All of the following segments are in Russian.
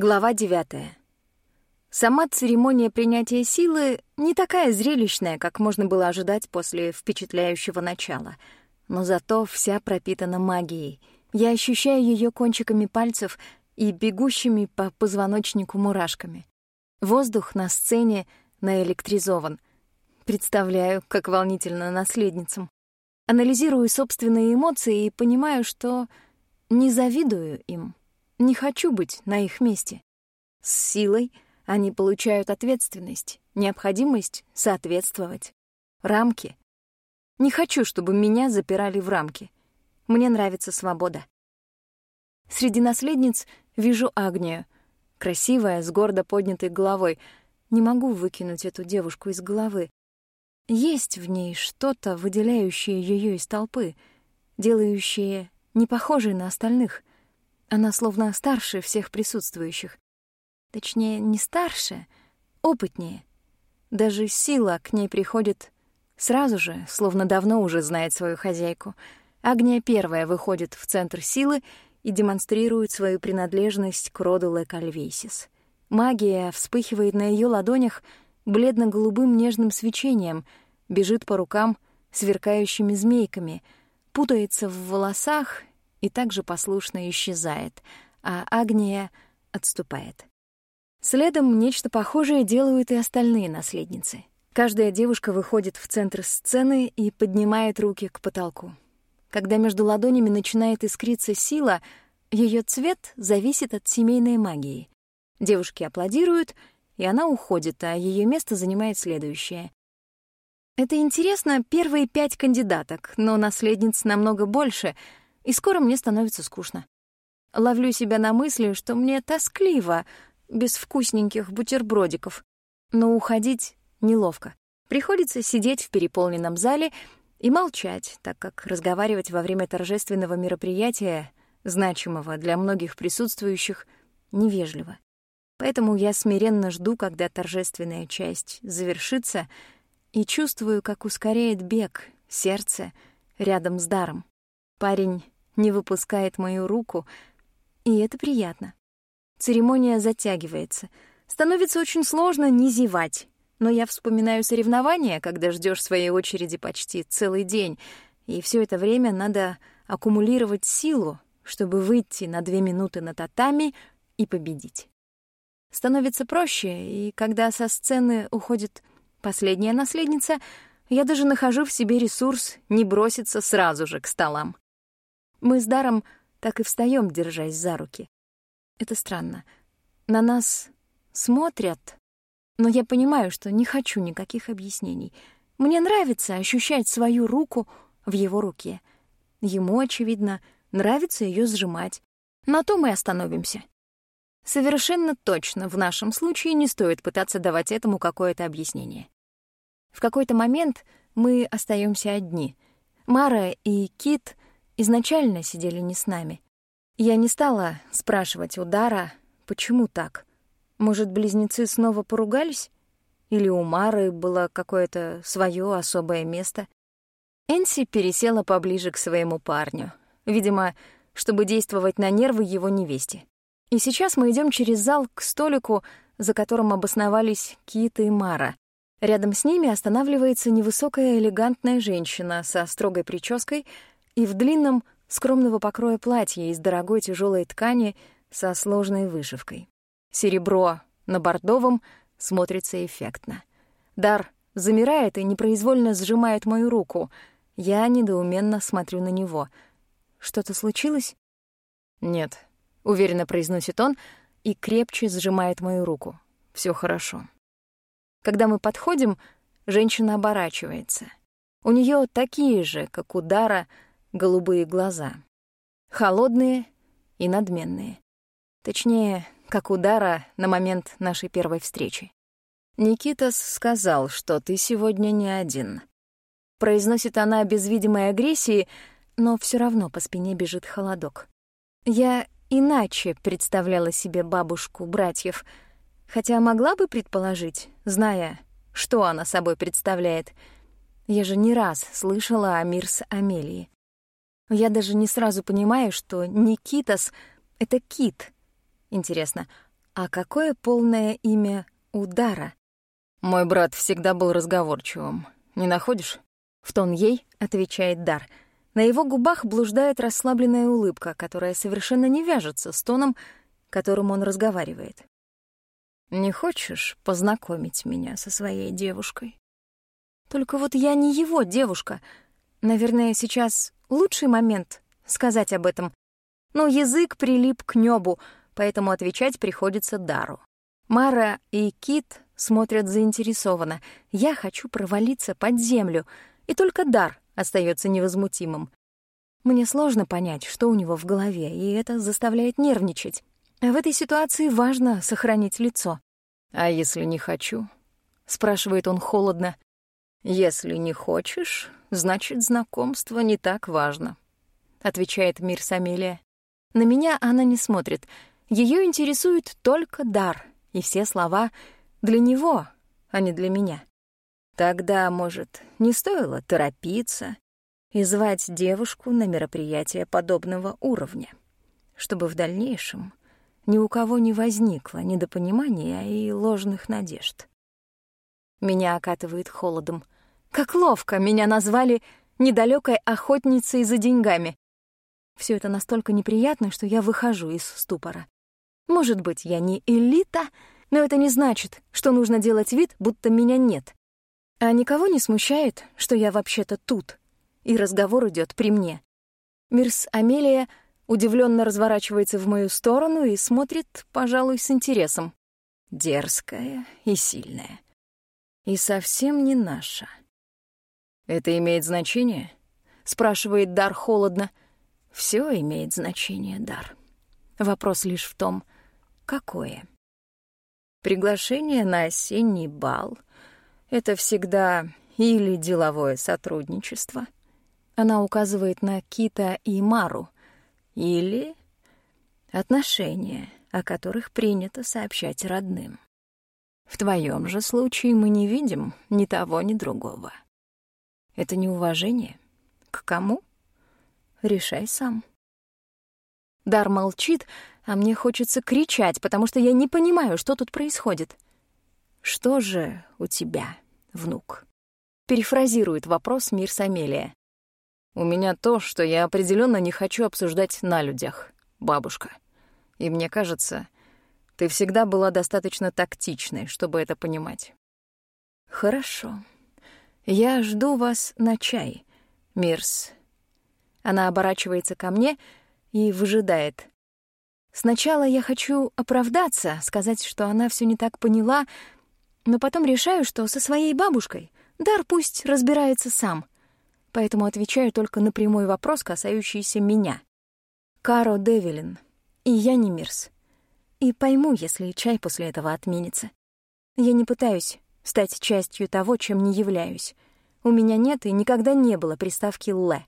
Глава девятая. Сама церемония принятия силы не такая зрелищная, как можно было ожидать после впечатляющего начала, но зато вся пропитана магией. Я ощущаю ее кончиками пальцев и бегущими по позвоночнику мурашками. Воздух на сцене наэлектризован. Представляю, как волнительно наследницам. Анализирую собственные эмоции и понимаю, что не завидую им. Не хочу быть на их месте. С силой они получают ответственность, необходимость соответствовать. Рамки. Не хочу, чтобы меня запирали в рамки. Мне нравится свобода. Среди наследниц вижу Агнию. Красивая, с гордо поднятой головой. Не могу выкинуть эту девушку из головы. Есть в ней что-то, выделяющее ее из толпы, делающее не похожей на остальных. Она словно старше всех присутствующих. Точнее, не старше, опытнее. Даже сила к ней приходит сразу же, словно давно уже знает свою хозяйку. Агния первая выходит в центр силы и демонстрирует свою принадлежность к роду Лекальвейсис. Магия вспыхивает на ее ладонях бледно-голубым нежным свечением, бежит по рукам сверкающими змейками, путается в волосах и также послушно исчезает, а Агния отступает. Следом нечто похожее делают и остальные наследницы. Каждая девушка выходит в центр сцены и поднимает руки к потолку. Когда между ладонями начинает искриться сила, ее цвет зависит от семейной магии. Девушки аплодируют, и она уходит, а ее место занимает следующее. Это интересно, первые пять кандидаток, но наследниц намного больше — и скоро мне становится скучно. Ловлю себя на мысли, что мне тоскливо, без вкусненьких бутербродиков. Но уходить неловко. Приходится сидеть в переполненном зале и молчать, так как разговаривать во время торжественного мероприятия, значимого для многих присутствующих, невежливо. Поэтому я смиренно жду, когда торжественная часть завершится, и чувствую, как ускоряет бег сердце рядом с даром. Парень не выпускает мою руку, и это приятно. Церемония затягивается. Становится очень сложно не зевать. Но я вспоминаю соревнования, когда ждешь своей очереди почти целый день, и все это время надо аккумулировать силу, чтобы выйти на две минуты на татами и победить. Становится проще, и когда со сцены уходит последняя наследница, я даже нахожу в себе ресурс не броситься сразу же к столам. Мы с Даром так и встаем, держась за руки. Это странно. На нас смотрят, но я понимаю, что не хочу никаких объяснений. Мне нравится ощущать свою руку в его руке. Ему, очевидно, нравится ее сжимать. На то мы остановимся. Совершенно точно в нашем случае не стоит пытаться давать этому какое-то объяснение. В какой-то момент мы остаемся одни. Мара и Кит изначально сидели не с нами. Я не стала спрашивать у Дара, почему так. Может, близнецы снова поругались? Или у Мары было какое-то свое особое место? Энси пересела поближе к своему парню. Видимо, чтобы действовать на нервы его невесте. И сейчас мы идем через зал к столику, за которым обосновались Кит и Мара. Рядом с ними останавливается невысокая элегантная женщина со строгой прической, и в длинном, скромного покроя платье из дорогой тяжелой ткани со сложной вышивкой. Серебро на бордовом смотрится эффектно. Дар замирает и непроизвольно сжимает мою руку. Я недоуменно смотрю на него. Что-то случилось? Нет, уверенно произносит он и крепче сжимает мою руку. Все хорошо. Когда мы подходим, женщина оборачивается. У нее такие же, как у Дара, голубые глаза. Холодные и надменные. Точнее, как удара на момент нашей первой встречи. «Никитас сказал, что ты сегодня не один». Произносит она без видимой агрессии, но все равно по спине бежит холодок. Я иначе представляла себе бабушку братьев, хотя могла бы предположить, зная, что она собой представляет. Я же не раз слышала о Мирс Амелии. Я даже не сразу понимаю, что Никитас — это кит. Интересно, А какое полное имя удара? Мой брат всегда был разговорчивым. Не находишь? В тон ей отвечает Дар. На его губах блуждает расслабленная улыбка, которая совершенно не вяжется с тоном, которым он разговаривает. «Не хочешь познакомить меня со своей девушкой?» «Только вот я не его девушка. Наверное, сейчас лучший момент сказать об этом. Но язык прилип к небу, поэтому отвечать приходится Дару. Мара и Кит смотрят заинтересованно. Я хочу провалиться под землю, и только Дар остается невозмутимым. Мне сложно понять, что у него в голове, и это заставляет нервничать. В этой ситуации важно сохранить лицо. «А если не хочу?» — спрашивает он холодно. «Если не хочешь, значит, знакомство не так важно», — отвечает Мир Самелия. На меня она не смотрит. Ее интересует только дар, и все слова для него, а не для меня. Тогда, может, не стоило торопиться и звать девушку на мероприятие подобного уровня, чтобы в дальнейшем ни у кого не возникло недопонимания и ложных надежд. Меня окатывает холодом. Как ловко меня назвали недалекой охотницей за деньгами. Все это настолько неприятно, что я выхожу из ступора. Может быть, я не элита, но это не значит, что нужно делать вид, будто меня нет. А никого не смущает, что я вообще-то тут, и разговор идет при мне. Мирс Амелия удивленно разворачивается в мою сторону и смотрит, пожалуй, с интересом. Дерзкая и сильная. И совсем не наша. «Это имеет значение?» — спрашивает Дар холодно. Все имеет значение, Дар. Вопрос лишь в том, какое. Приглашение на осенний бал — это всегда или деловое сотрудничество, она указывает на Кита и Мару, или отношения, о которых принято сообщать родным. В твоем же случае мы не видим ни того, ни другого. Это неуважение. К кому? Решай сам. Дар молчит, а мне хочется кричать, потому что я не понимаю, что тут происходит. «Что же у тебя, внук?» Перефразирует вопрос Мир Самелия. «У меня то, что я определенно не хочу обсуждать на людях, бабушка. И мне кажется, ты всегда была достаточно тактичной, чтобы это понимать». «Хорошо. Я жду вас на чай, Мирс». Она оборачивается ко мне и выжидает. Сначала я хочу оправдаться, сказать, что она все не так поняла, но потом решаю, что со своей бабушкой Дар пусть разбирается сам. Поэтому отвечаю только на прямой вопрос, касающийся меня. Каро Девилин. И я не Мирс. И пойму, если чай после этого отменится. Я не пытаюсь стать частью того, чем не являюсь. У меня нет и никогда не было приставки «лэ».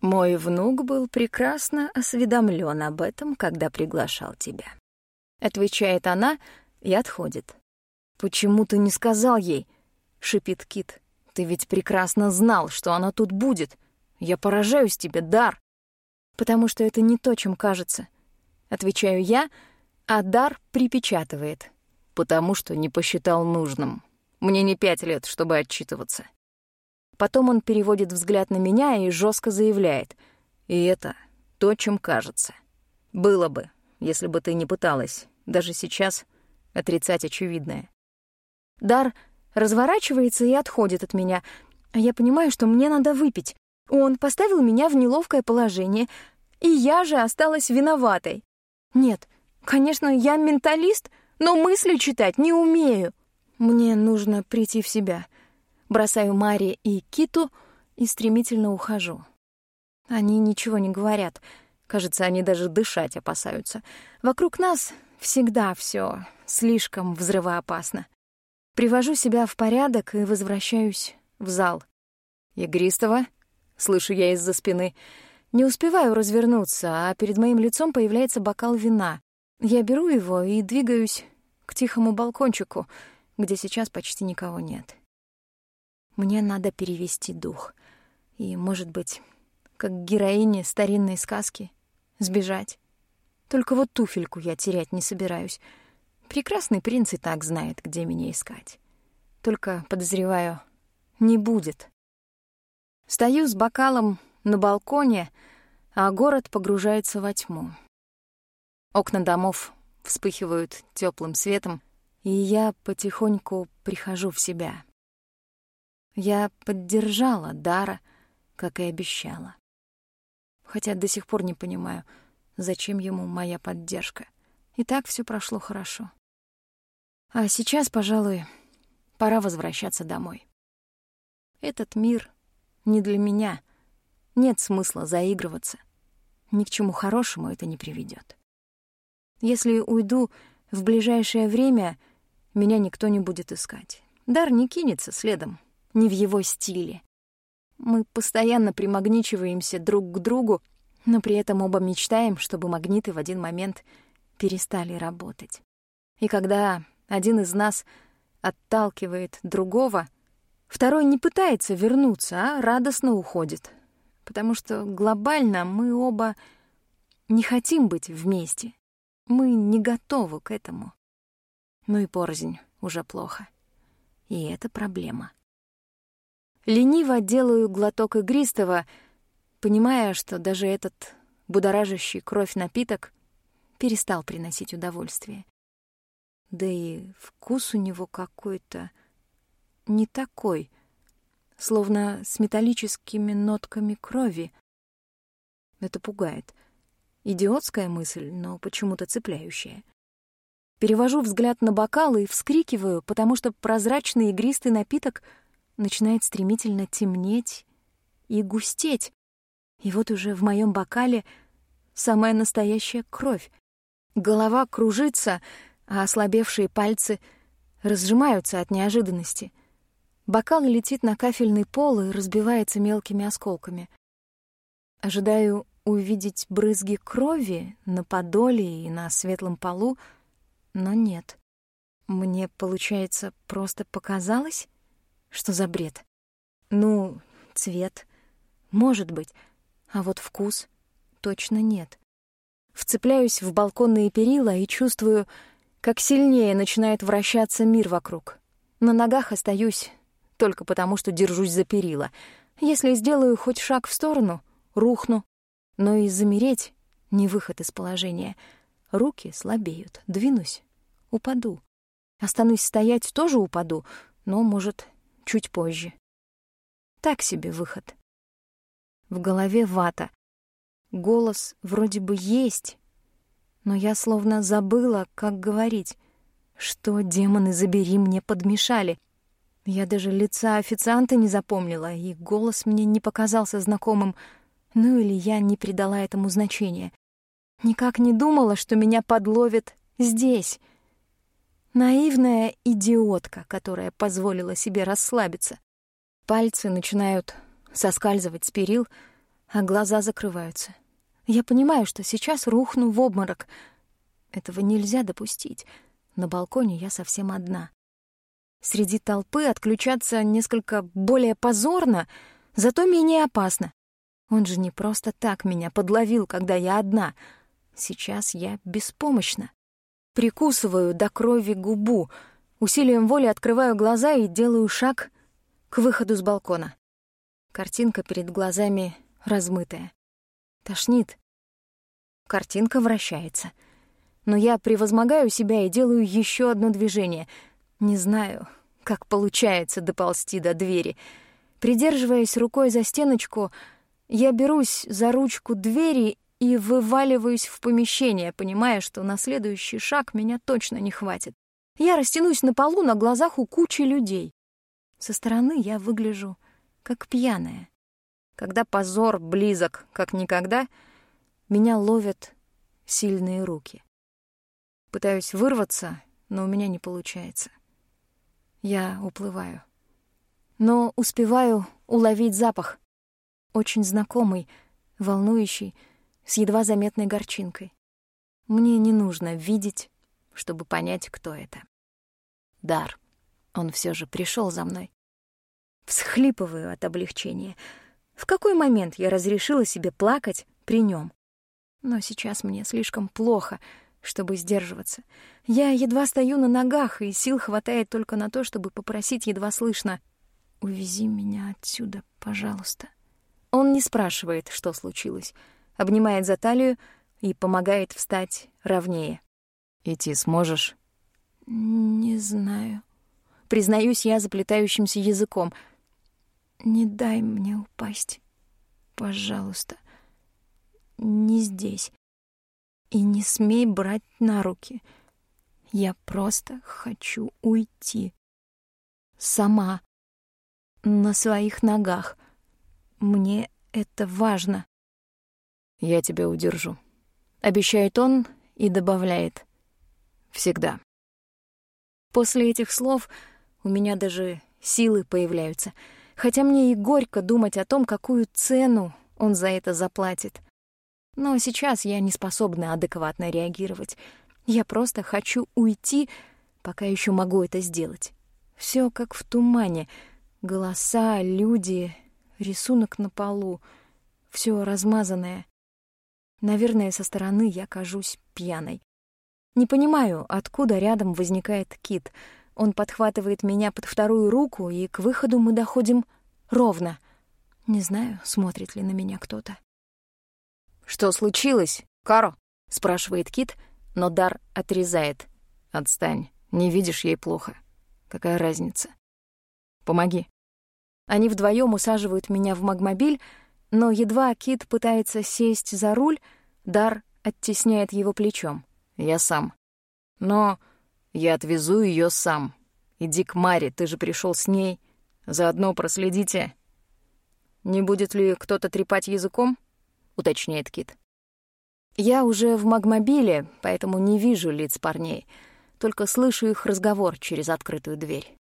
Мой внук был прекрасно осведомлен об этом, когда приглашал тебя. Отвечает она и отходит. «Почему ты не сказал ей?» — шипит Кит. «Ты ведь прекрасно знал, что она тут будет. Я поражаюсь тебе, Дар!» «Потому что это не то, чем кажется», — отвечаю я, а Дар припечатывает. «Потому что не посчитал нужным. Мне не пять лет, чтобы отчитываться». Потом он переводит взгляд на меня и жестко заявляет. «И это то, чем кажется. Было бы, если бы ты не пыталась, даже сейчас, отрицать очевидное. Дар разворачивается и отходит от меня. А я понимаю, что мне надо выпить. Он поставил меня в неловкое положение, и я же осталась виноватой. Нет, конечно, я менталист, но мысли читать не умею. Мне нужно прийти в себя. Бросаю Маре и Киту и стремительно ухожу. Они ничего не говорят. Кажется, они даже дышать опасаются. Вокруг нас всегда все слишком взрывоопасно. Привожу себя в порядок и возвращаюсь в зал. «Игристого?» — слышу я из-за спины. Не успеваю развернуться, а перед моим лицом появляется бокал вина. Я беру его и двигаюсь к тихому балкончику, где сейчас почти никого нет. Мне надо перевести дух. И, может быть, как героине старинной сказки, сбежать. Только вот туфельку я терять не собираюсь. Прекрасный принц и так знает, где меня искать. Только, подозреваю, не будет. Стою с бокалом на балконе, а город погружается во тьму. Окна домов вспыхивают теплым светом, и я потихоньку прихожу в себя. Я поддержала Дара, как и обещала. Хотя до сих пор не понимаю, зачем ему моя поддержка. И так все прошло хорошо. А сейчас, пожалуй, пора возвращаться домой. Этот мир не для меня. Нет смысла заигрываться. Ни к чему хорошему это не приведет. Если уйду в ближайшее время, меня никто не будет искать. Дар не кинется следом, не в его стиле. Мы постоянно примагничиваемся друг к другу, но при этом оба мечтаем, чтобы магниты в один момент перестали работать. И когда один из нас отталкивает другого, второй не пытается вернуться, а радостно уходит. Потому что глобально мы оба не хотим быть вместе. Мы не готовы к этому. Ну и порознь уже плохо. И это проблема. Лениво делаю глоток игристого, понимая, что даже этот будоражащий кровь напиток перестал приносить удовольствие. Да и вкус у него какой-то не такой, словно с металлическими нотками крови. Это пугает. Идиотская мысль, но почему-то цепляющая. Перевожу взгляд на бокал и вскрикиваю, потому что прозрачный игристый напиток начинает стремительно темнеть и густеть. И вот уже в моем бокале самая настоящая кровь. Голова кружится, а ослабевшие пальцы разжимаются от неожиданности. Бокал летит на кафельный пол и разбивается мелкими осколками. Ожидаю увидеть брызги крови на подоле и на светлом полу, но нет. Мне, получается, просто показалось? Что за бред? Ну, цвет. Может быть. А вот вкус точно нет. Вцепляюсь в балконные перила и чувствую, как сильнее начинает вращаться мир вокруг. На ногах остаюсь только потому, что держусь за перила. Если сделаю хоть шаг в сторону, рухну. Но и замереть — не выход из положения. Руки слабеют, двинусь, упаду. Останусь стоять, тоже упаду, но, может, чуть позже. Так себе выход. В голове вата. Голос вроде бы есть, но я словно забыла, как говорить. Что, демоны, забери, мне подмешали. Я даже лица официанта не запомнила, и голос мне не показался знакомым. Ну или я не придала этому значения. Никак не думала, что меня подловят здесь. Наивная идиотка, которая позволила себе расслабиться. Пальцы начинают соскальзывать с перил, а глаза закрываются. Я понимаю, что сейчас рухну в обморок. Этого нельзя допустить. На балконе я совсем одна. Среди толпы отключаться несколько более позорно, зато менее опасно. Он же не просто так меня подловил, когда я одна. Сейчас я беспомощна. Прикусываю до крови губу, усилием воли открываю глаза и делаю шаг к выходу с балкона. Картинка перед глазами размытая. Тошнит. Картинка вращается. Но я превозмогаю себя и делаю еще одно движение. Не знаю, как получается доползти до двери. Придерживаясь рукой за стеночку, я берусь за ручку двери и вываливаюсь в помещение, понимая, что на следующий шаг меня точно не хватит. Я растянусь на полу на глазах у кучи людей. Со стороны я выгляжу как пьяная. Когда позор близок, как никогда, меня ловят сильные руки. Пытаюсь вырваться, но у меня не получается. Я уплываю. Но успеваю уловить запах. Очень знакомый, волнующий, с едва заметной горчинкой. Мне не нужно видеть, чтобы понять, кто это. Дар. Он все же пришел за мной. Всхлипываю от облегчения — в какой момент я разрешила себе плакать при нем? Но сейчас мне слишком плохо, чтобы сдерживаться. Я едва стою на ногах, и сил хватает только на то, чтобы попросить едва слышно «Увези меня отсюда, пожалуйста». Он не спрашивает, что случилось, обнимает за талию и помогает встать ровнее. «Идти сможешь?» «Не знаю». Признаюсь я заплетающимся языком. «Не дай мне упасть. Пожалуйста. Не здесь. И не смей брать на руки. Я просто хочу уйти. Сама. На своих ногах. Мне это важно. Я тебя удержу. Обещает он и добавляет. Всегда. После этих слов у меня даже силы появляются, хотя мне и горько думать о том, какую цену он за это заплатит. Но сейчас я не способна адекватно реагировать. Я просто хочу уйти, пока еще могу это сделать. Все как в тумане. Голоса, люди, рисунок на полу. Все размазанное. Наверное, со стороны я кажусь пьяной. Не понимаю, откуда рядом возникает кит. Он подхватывает меня под вторую руку, и к выходу мы доходим ровно. Не знаю, смотрит ли на меня кто-то. «Что случилось, Каро?» — спрашивает Кит, но Дар отрезает. «Отстань, не видишь ей плохо. Какая разница? Помоги». Они вдвоем усаживают меня в магмобиль, но едва Кит пытается сесть за руль, Дар оттесняет его плечом. «Я сам. Но я отвезу ее сам. Иди к Маре, ты же пришел с ней. Заодно проследите. Не будет ли кто-то трепать языком?» уточняет Кит. Я уже в магмобиле, поэтому не вижу лиц парней, только слышу их разговор через открытую дверь.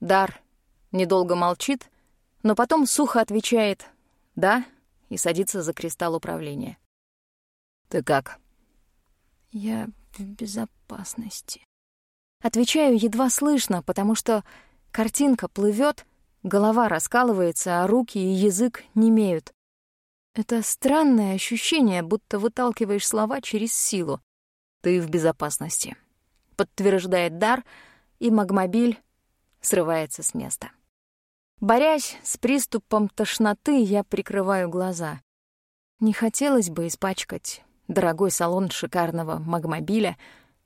Дар недолго молчит, но потом сухо отвечает «да» и садится за кристалл управления. «Ты как?» «Я в безопасности». Отвечаю едва слышно, потому что картинка плывет, голова раскалывается, а руки и язык немеют. Это странное ощущение, будто выталкиваешь слова через силу. Ты в безопасности. Подтверждает дар, и магмобиль срывается с места. Борясь с приступом тошноты, я прикрываю глаза. Не хотелось бы испачкать дорогой салон шикарного магмобиля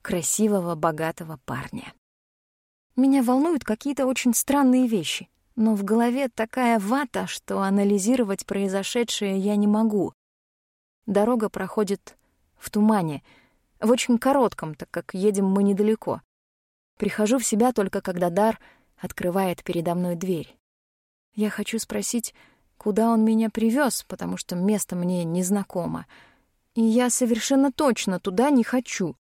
красивого, богатого парня. Меня волнуют какие-то очень странные вещи но в голове такая вата, что анализировать произошедшее я не могу. Дорога проходит в тумане, в очень коротком, так как едем мы недалеко. Прихожу в себя только когда Дар открывает передо мной дверь. Я хочу спросить, куда он меня привез, потому что место мне незнакомо. И я совершенно точно туда не хочу.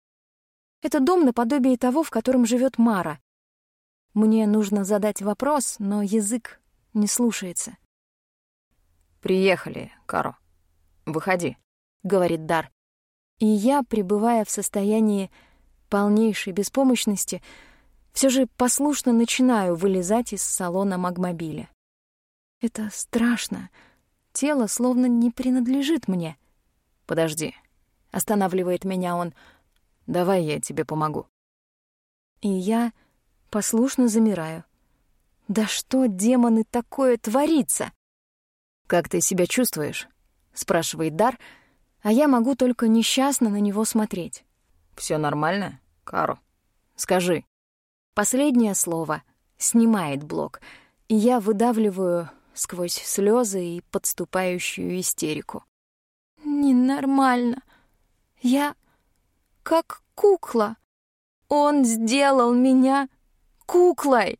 Это дом наподобие того, в котором живет Мара. Мне нужно задать вопрос, но язык не слушается. «Приехали, Каро. Выходи», — говорит Дар. И я, пребывая в состоянии полнейшей беспомощности, все же послушно начинаю вылезать из салона магмобиля. Это страшно. Тело словно не принадлежит мне. «Подожди», — останавливает меня он. «Давай я тебе помогу». И я Послушно замираю. Да что, демоны, такое творится? «Как ты себя чувствуешь?» — спрашивает Дар, а я могу только несчастно на него смотреть. Все нормально, Кару? Скажи». Последнее слово снимает блок, и я выдавливаю сквозь слезы и подступающую истерику. «Ненормально. Я как кукла. Он сделал меня куклой.